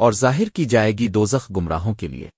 اور ظاہر کی جائے گی دوزخ گمراہوں کے لیے۔